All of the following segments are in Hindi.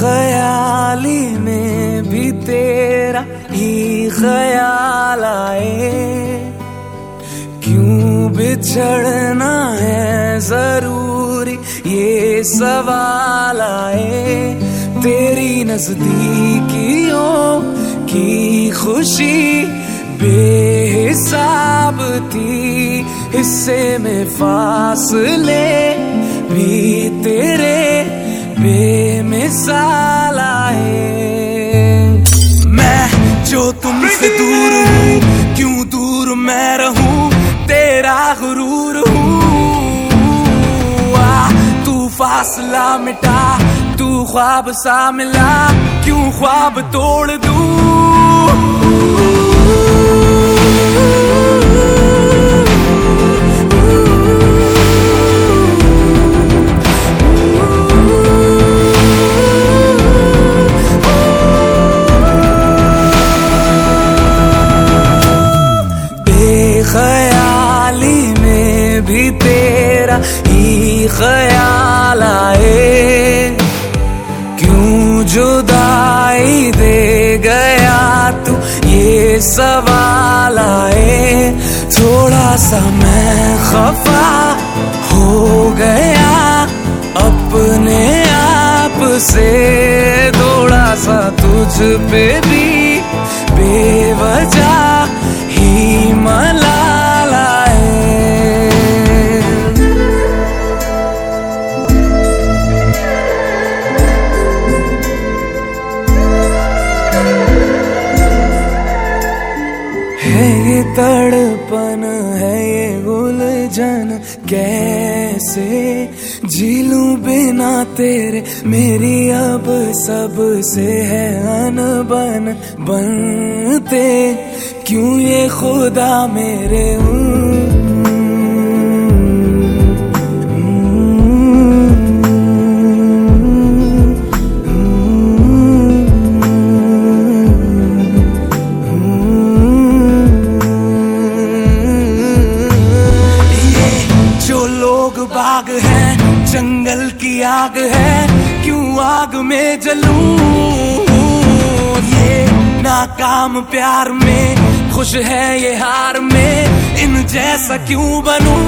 बेखयाली में भी तेरा ही ख्याल आए। क्यों बिछड़ना है ज़रूर? सवाल आए, तेरी नजदीकियों की खुशी बेहिसाब थी। हिस्से में फासले भी तेरे बेमिसाल आए। मैं जो तुमसे दूर हूँ, क्यों दूर मैं रहूँ? तेरा गुरूर हूँ। फासला मिटा, तू ख्वाब सा मिला क्यों ख्वाब तोड़ दूँ? ख्याली में भी तेरा ही ख्याल आए, क्यों जुदाई दे गया तू? ये सवाल आए, थोड़ा सा मैं खफा हो गया अपने आप से, थोड़ा सा तुझ पे भी तड़पन है ये उलझन कैसे झीलू बिना तेरे? मेरी अब सबसे है अनबन, बनते क्यों ये खुदा मेरे जो जंगल की आग है, क्यों आग में जलूं? ये नाकाम प्यार में, खुश है ये हार में, इन जैसा क्यों बनूं?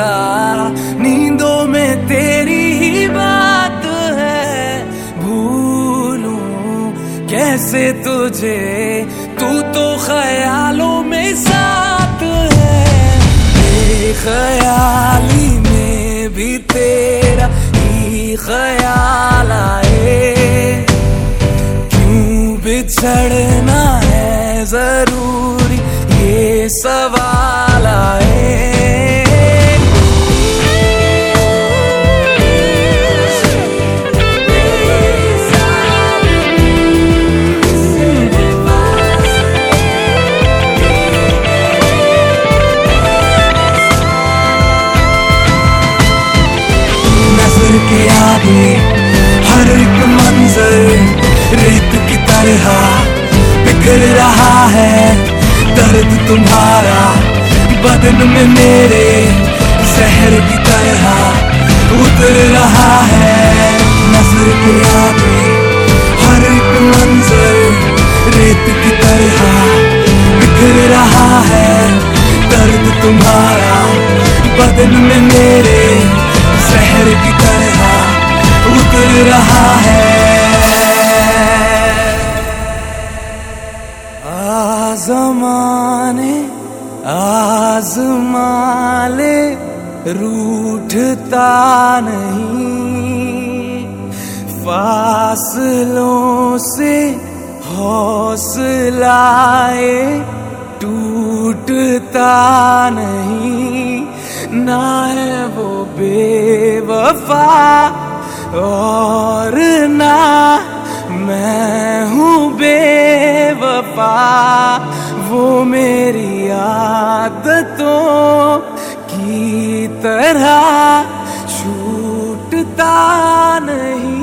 देंगी नींदों में तेरी ही बात है। भूलूं कैसे तुझे? तू तो ख्यालों में साथ है। ख्याली में भी तेरा ही ख्याल आए। क्यों बिछड़ना है ज़रूरी ये सवाल? रहा है। आजमाने, आजमाले रूठता नहीं। फासलों से हौसलाए टूटता नहीं। ना है वो बेवफा और ना मैं हूँ बेवफा वो मेरी आदतों की तरह छूटता नहीं।